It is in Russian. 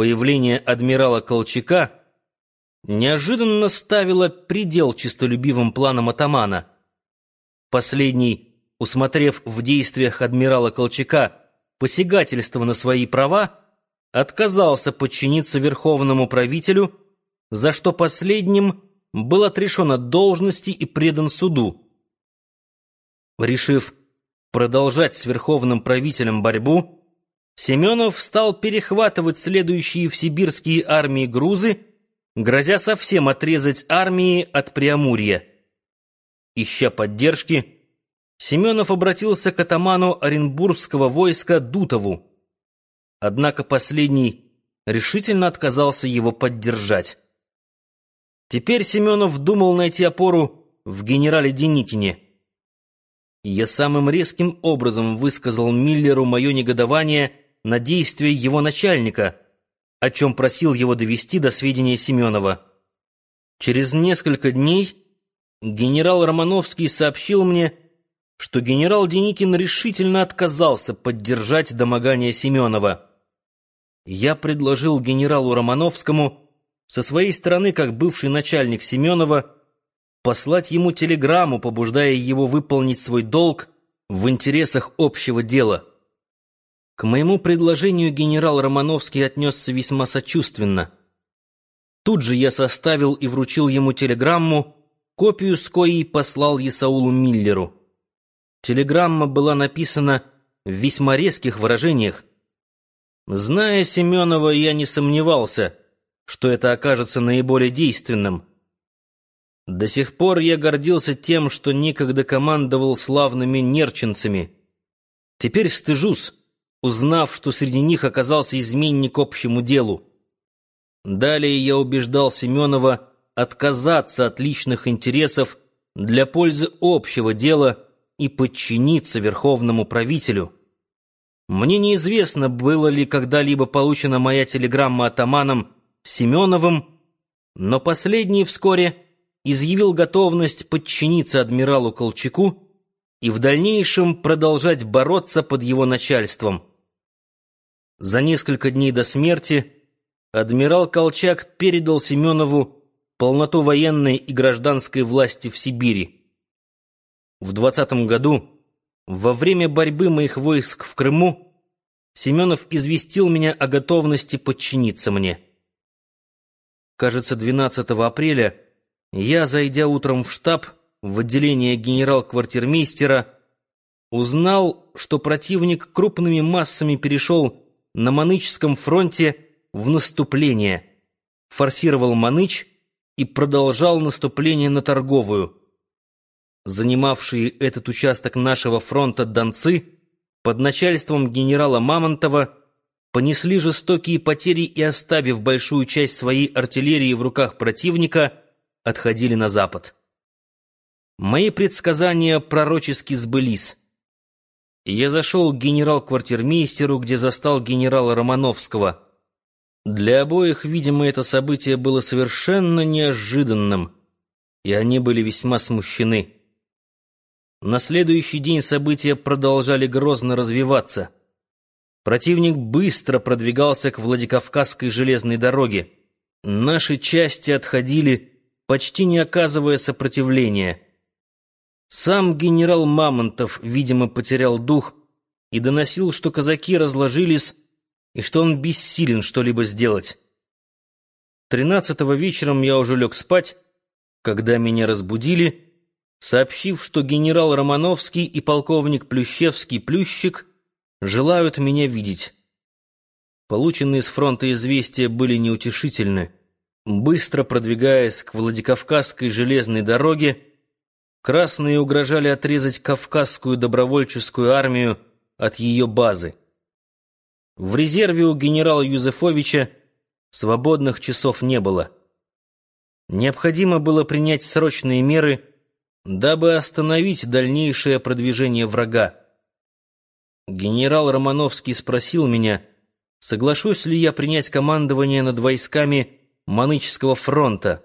появление адмирала Колчака неожиданно ставило предел честолюбивым планам атамана. Последний, усмотрев в действиях адмирала Колчака посягательство на свои права, отказался подчиниться верховному правителю, за что последним был отрешен от должности и предан суду. Решив продолжать с верховным правителем борьбу, Семенов стал перехватывать следующие в сибирские армии грузы, грозя совсем отрезать армии от Преамурья. Ища поддержки, Семенов обратился к атаману Оренбургского войска Дутову. Однако последний решительно отказался его поддержать. Теперь Семенов думал найти опору в генерале Деникине. Я самым резким образом высказал Миллеру мое негодование на действия его начальника, о чем просил его довести до сведения Семенова. Через несколько дней генерал Романовский сообщил мне, что генерал Деникин решительно отказался поддержать домогание Семенова. Я предложил генералу Романовскому со своей стороны, как бывший начальник Семенова, послать ему телеграмму, побуждая его выполнить свой долг в интересах общего дела. К моему предложению генерал Романовский отнесся весьма сочувственно. Тут же я составил и вручил ему телеграмму, копию с коей послал Исаулу Миллеру. Телеграмма была написана в весьма резких выражениях. Зная Семенова, я не сомневался — что это окажется наиболее действенным. До сих пор я гордился тем, что некогда командовал славными нерчинцами. Теперь стыжусь, узнав, что среди них оказался изменник общему делу. Далее я убеждал Семенова отказаться от личных интересов для пользы общего дела и подчиниться верховному правителю. Мне неизвестно, было ли когда-либо получена моя телеграмма атаманом Семеновым, но последний вскоре изъявил готовность подчиниться адмиралу Колчаку и в дальнейшем продолжать бороться под его начальством. За несколько дней до смерти адмирал Колчак передал Семенову полноту военной и гражданской власти в Сибири. В 20 году, во время борьбы моих войск в Крыму, Семенов известил меня о готовности подчиниться мне. Кажется, 12 апреля я, зайдя утром в штаб, в отделение генерал-квартирмейстера, узнал, что противник крупными массами перешел на Манычском фронте в наступление, форсировал Маныч и продолжал наступление на Торговую. Занимавшие этот участок нашего фронта донцы под начальством генерала Мамонтова понесли жестокие потери и, оставив большую часть своей артиллерии в руках противника, отходили на запад. Мои предсказания пророчески сбылись. Я зашел к генерал-квартирмейстеру, где застал генерала Романовского. Для обоих, видимо, это событие было совершенно неожиданным, и они были весьма смущены. На следующий день события продолжали грозно развиваться — Противник быстро продвигался к Владикавказской железной дороге. Наши части отходили, почти не оказывая сопротивления. Сам генерал Мамонтов, видимо, потерял дух и доносил, что казаки разложились и что он бессилен что-либо сделать. Тринадцатого вечером я уже лег спать, когда меня разбудили, сообщив, что генерал Романовский и полковник Плющевский-Плющик — желают меня видеть. Полученные с фронта известия были неутешительны. Быстро продвигаясь к Владикавказской железной дороге, красные угрожали отрезать Кавказскую добровольческую армию от ее базы. В резерве у генерала Юзефовича свободных часов не было. Необходимо было принять срочные меры, дабы остановить дальнейшее продвижение врага. Генерал Романовский спросил меня, соглашусь ли я принять командование над войсками Маныческого фронта.